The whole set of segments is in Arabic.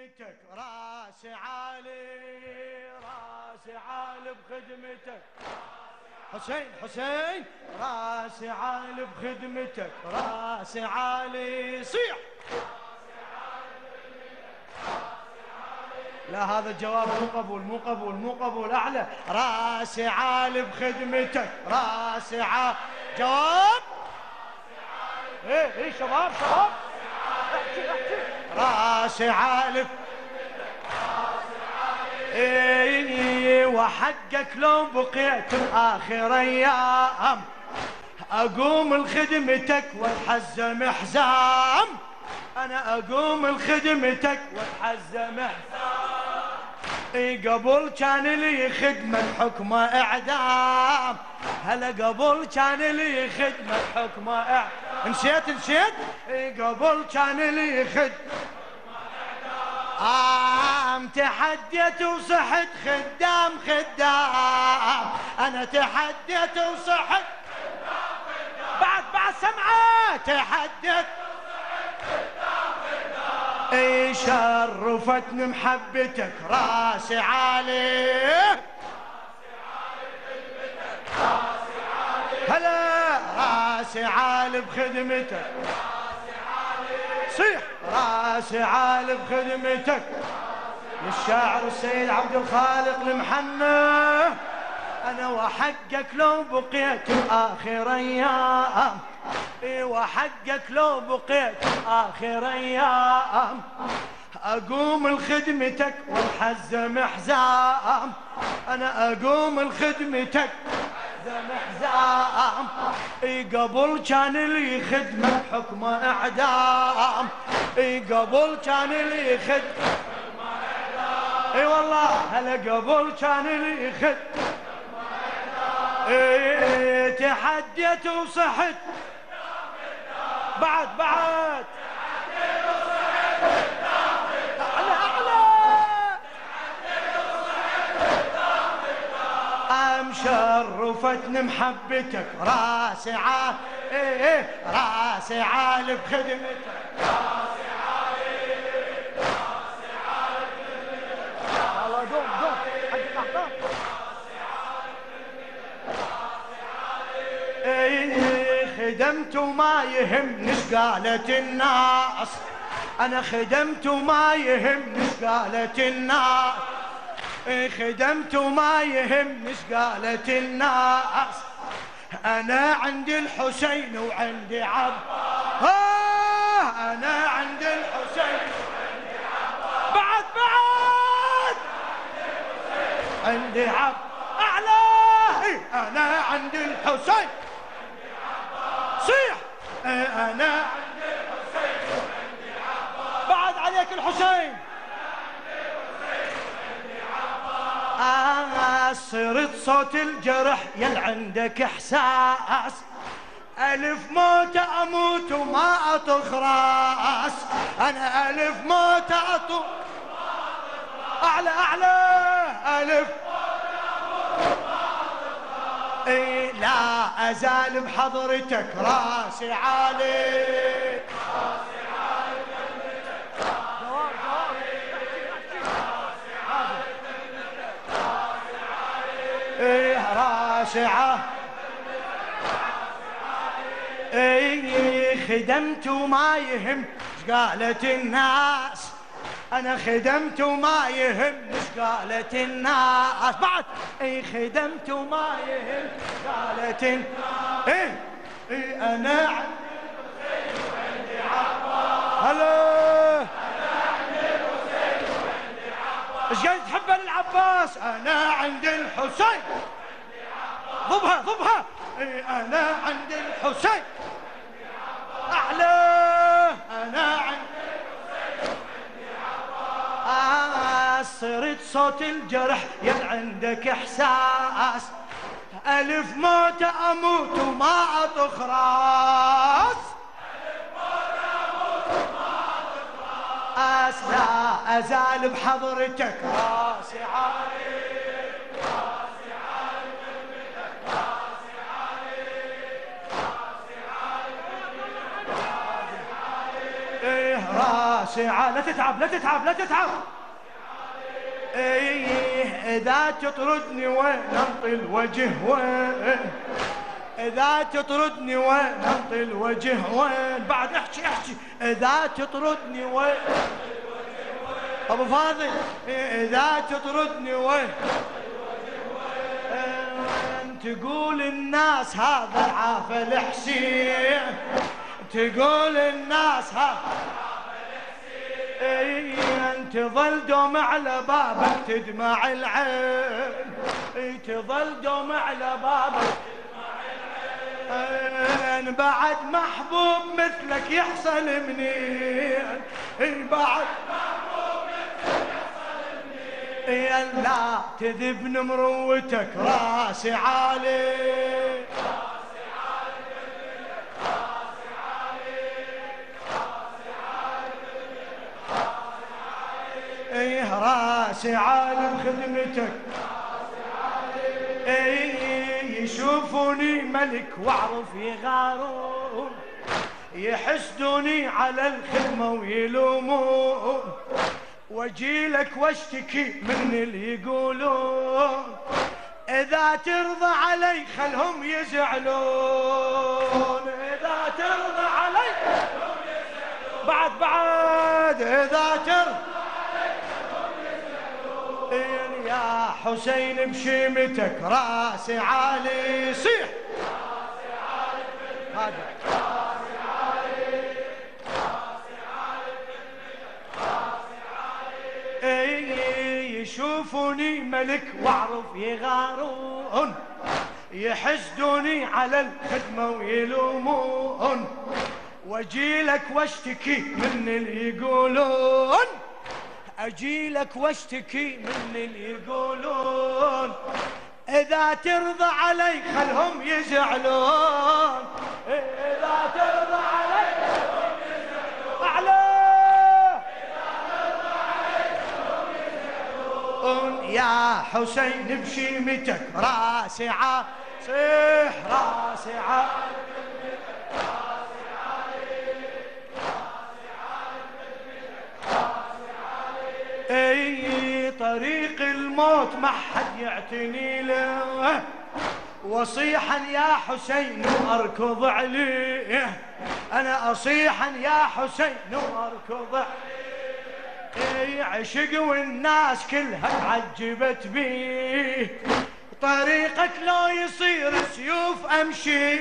بخدمتك راسي عالي راسي عالي بخدمتك. حسين حسين راسي عالي بخدمتك راسي عالي صيح. لا هذا الجواب مو قبول مو قبول مو قبول أعلى. راسي عالي بخدمتك راسي عالي جواب؟ إيه إيه شباب شباب. احكي راسي عالي إيه وحقك لو بقيت آخر أيام. أقوم لخدمتك واتحزم حزام. أنا أقوم لخدمتك واتحزم حزام. إي قبل كان لي خدمة حكمة إعدام. هلا قبل كان لي خدمة حكمة إعدام. نسيت نسيت؟ إي قبل كان لي خدمة آم تحديت وصحت خدام خدام. أنا تحديت وصحت بعد بعد سمعه تحديت اي شرفتني محبتك راسي عالي. هلا راسي عالي بخدمتك. صيح. راسي عالي بخدمتك للشاعر السيد عبد الخالق المحنى أنا وحقك لو بقيت آخر أيام. إي وحقك لو بقيت آخر أيام. أقوم لخدمتك وانحزم حزام أنا أقوم لخدمتك حزم حزام إي قبل كان لي خدمة حكمة أعدام. إي قبل كان لي خدمة إي والله هلا قبل كان لي خدمة إي تحديت وصحت. بعد بعد. ام شرفتني محبتك راسي عال إيه إيه راسي عال بخدمتك راسي راسي عال بخدمتك الله دوم دوم حق الاحضان إيه خدمت وما يهمني إيش قالت الناس. أنا خدمت وما يهمني إيش قالت الناس. خدمت وما يهمني إيش قالت الناس أنا عندي الحسين وعندي عب آه أنا عندي الحسين وعندي عب بعد بعد. عندي عب أعلى أنا عندي الحسين. صيح. إيه أنا عندي الحسين وعندي عبا بعد عليك الحسين. صرت صوت الجرح يل عندك إحساس. ألف موت أموت وما أطخ راس. أنا ألف موت أطخ أعلى أعلى. ألف إيه لا أزال بحضرتك راسي عالي. عالي إيه خدمت وما يهم قالت الناس؟ أنا خدمت وما يهم إيش قالت الناس؟ بعد. إي خدمت وما يهم قالت الناس إيه إيه أنا عندي الحسين وعندي عباس هلا! تحب العباس أنا عند الحسين. ضبها ضبها. إيه أنا عند الحسين. أعلى. أنا عند آه صرت صوت الجرح يل عندك إحساس. ألف موت أموت وما أطخ راس. راس لا أزال بحضرتك. راسي عالي راسي عالي راسي عالي راسي عالي إيه إيه راسي عالي لا تتعب لا تتعب لا تتعب. إيه إذا تطردني وين أنطي الوجه؟ وين؟ إذا تطردني وين أنطي الوجه؟ وين؟ بعد احكي احكي. إذا تطردني وين؟ أبو فاضل إذا تطردني وين؟ تقول الناس هذا العافى الحسين. تقول الناس هذا أنت ظل دوم على بابك تدمع العين. تظل دوم على بابك بعد محبوب مثلك يحصل منين؟ بعد يا لا تذبن مروتك راسي عالي راسي عالي. إيه راسي عالي بخدمتك. إيه يشوفوني ملك واعرف يغارون يحسدوني على الخدمة ويلومون. واجيلك وأشتكي من اللي يقولون إذا ترضى علي خلهم يزعلون. إذا ترضى علي خلهم يزعلون. بعد بعد إذا ترضى يا حسين بشيمتك راسي عالي صيح. راسي عالي يشوفوني ملك وأعرف يغارون يحسدوني على الخدمة ويلومون وأجيلك وأشتكي من اللي يقولون. أجيلك واشتكي من اللي يقولون. إذا ترضى علي خلهم يزعلون. إذا ترضى علي خلهم يزعلون. يا حسين بشيمتك راسي عاصح راسي أي طريق الموت ما حد يعتني له. وصيحا يا حسين واركض عليه. أنا اصيحا يا حسين واركض عليه. عشق والناس كلها تعجبت بيه. طريقك لو يصير سيوف أمشي.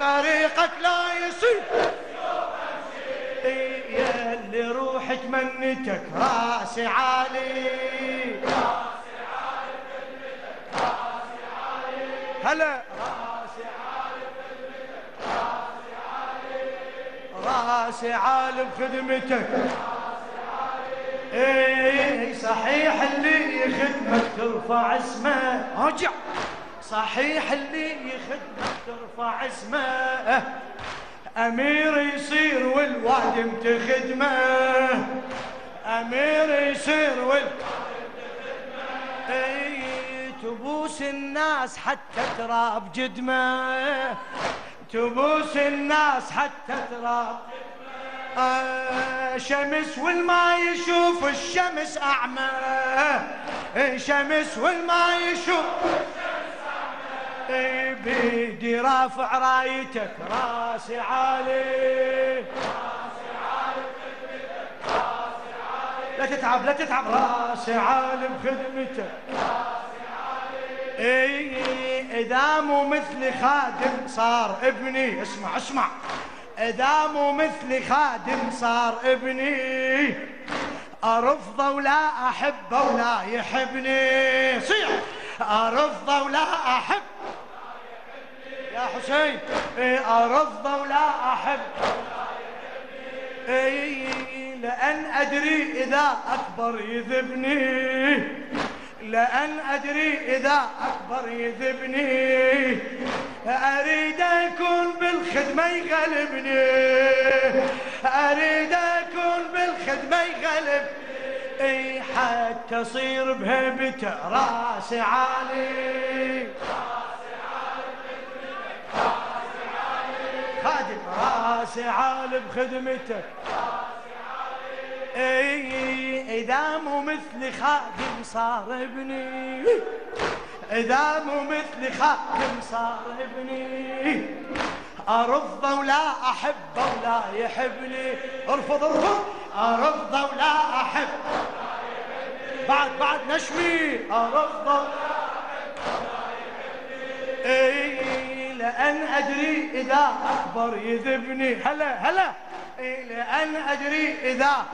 طريقك لو يصير يا اللي روحك منتك راسي عالي. راسي عالي راسي عالي هلا. راسي عالي راسي عالي راسي عالي بخدمتك. إيه صحيح اللي يخدمك ترفع اسمه. ارجع صحيح اللي يخدمك ترفع اسمه. أمير يصير والوادم تخدمه أمير يصير والوادم تخدمه تبوس الناس حتى تراب جدمة. تبوس الناس حتى تراب شمس والما يشوف الشمس أعمى. شمس والما يشوف بيدي رافع رايتك راسي عالي. لا تتعب لا تتعب راسي عالي بخدمتك. إي إذا مو مثلي خادم صار ابني اسمع اسمع. إذا مو مثلي خادم صار ابني أرفضه ولا أحبه ولا يحبني. صيح. أرفضه ولا احب يا حسين ارفضه ولا أحب. اي لأن أدري إذا أكبر يذبني. لأن أدري إذا أكبر يذبني. أريد أكون بالخدمة يغلبني. أريد أكون بالخدمة يغلب اي حتى أصير بهبته راسي عالي. راسي عال بخدمتك. إي إذا مو مثل خادم صار ابني. إذا مو مثل خادم صار ابني. ارفضه ولا احبه ولا يحبني. ارفض ارفض. ارفضه ولا أحب. بعد بعد نشوي. ارفضه إي لأن أدري إذا أكبر يذبني هلا هلا. لأن أدري إذا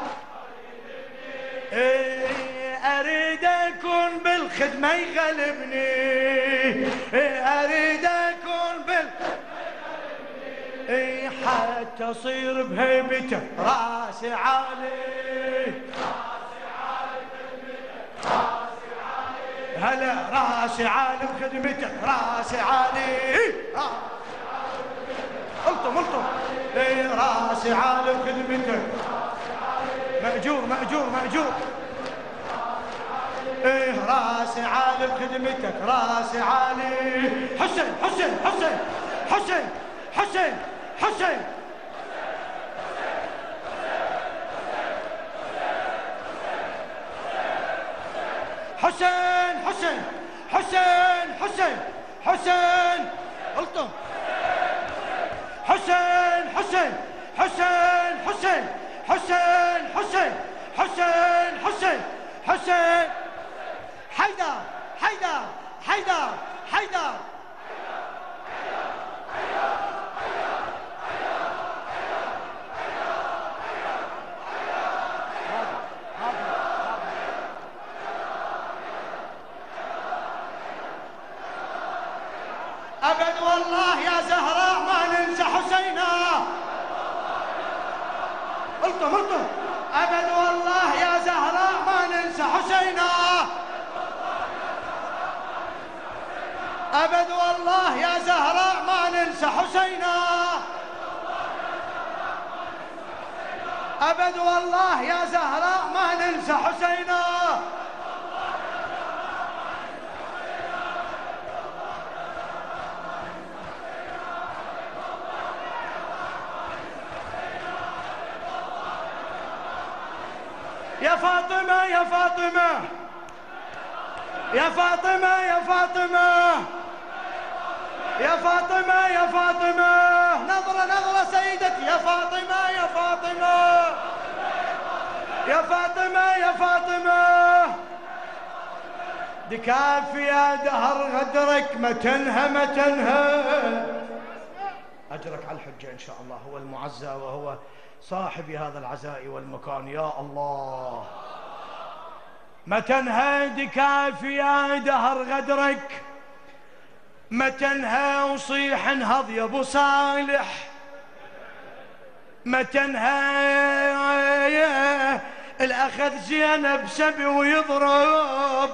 أريد أكون بالخدمة يغلبني. أريد أكون بال. حتى أصير بهيبته راسي عالي. هلا راسي عالي بخدمتك راسي عالي. ألطم ألطم. إيه راسي عالي بخدمتك مأجور مأجور مأجور. إيه راسي عالي بخدمتك راسي عالي. حسين حسين حسين حسين حسين حسين. حسين حسين حسين حسين الطم حسين حسين حسين حسين حسين حسين حسين حسين حسين حيدر حيدر حيدر أبد والله يا زهراء ما ننسى حسينا الطم الطم أبد والله يا زهراء ما ننسى حسينا أبد والله يا زهراء ما ننسى حسينا. أبد والله يا زهراء ما ننسى حسينا. يا فاطمة يا فاطمة. يا فاطمة يا فاطمة. فاطمة يا فاطمة. نظرة نظرة سيدتي. يا فاطمة يا فاطمة. يا فاطمة يا فاطمة. دكاف يا دهر غدرك ما تنهى ما تنهى أجرك على الحجة إن شاء الله. هو المعزى وهو صاحب هذا العزاء والمكان. يا الله. ما تنهى كافي يا دهر غدرك. ما تنهى وصيح انهض يا ابو صالح؟ ما تنهى الأخذ زينب سبي ويضرب؟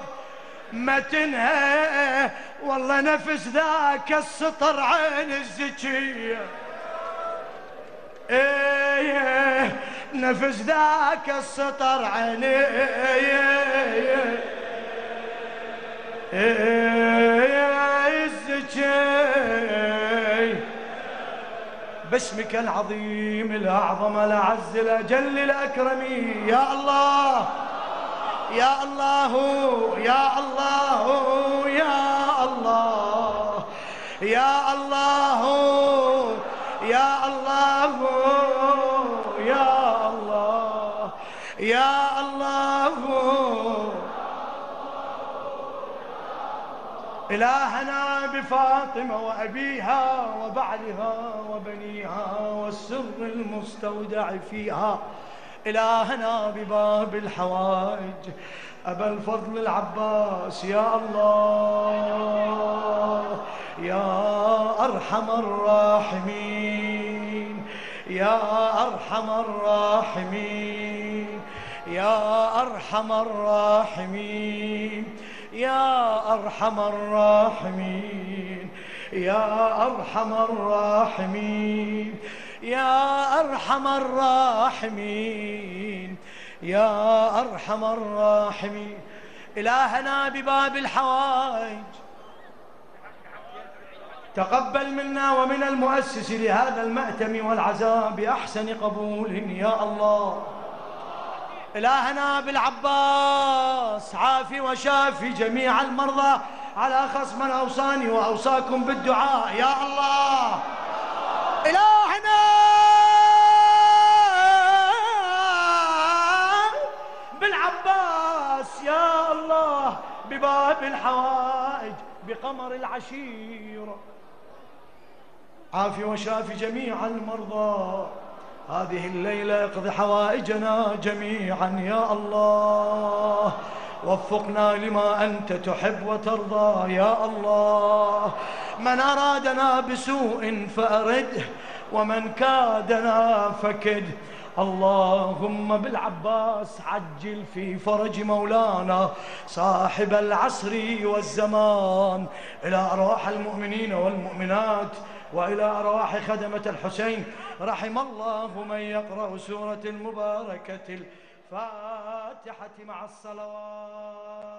ما تنهى والله نفس ذاك السطر عين الزكية. إيه نفس ذاك السطر عيني الزكي باسمك العظيم الأعظم الأعز الأجل الأكرم. يا الله يا الله يا الله يا الله يا الله. إلهنا بفاطمة وأبيها وبعلها وبنيها والسر المستودع فيها. إلهنا بباب الحوائج. أبا الفضل العباس يا الله يا أرحم الراحمين يا أرحم الراحمين يا أرحم الراحمين. يا أرحم الراحمين يا أرحم الراحمين يا أرحم الراحمين يا أرحم الراحمين. إلهنا بباب الحوائج. تقبل منا ومن المؤسس لهذا المأتم والعزاء بأحسن قبول يا الله. إلهنا بالعباس عافي وشافي جميع المرضى. على خص من أوصاني وأوصاكم بالدعاء يا الله. إلهنا. بالعباس يا الله. بباب الحوائج بقمر العشيرة عافي وشافي جميع المرضى. هذه الليلة اقض حوائجنا جميعا يا الله. وفقنا لما أنت تحب وترضى يا الله. من أرادنا بسوء فأرده ومن كادنا فكد. اللهم بالعباس عجل في فرج مولانا صاحب العصر والزمان. إلى أرواح المؤمنين والمؤمنات وإلى أرواح خدمة الحسين رحم الله من يقرأ سورة المباركة الفاتحة مع الصلوات.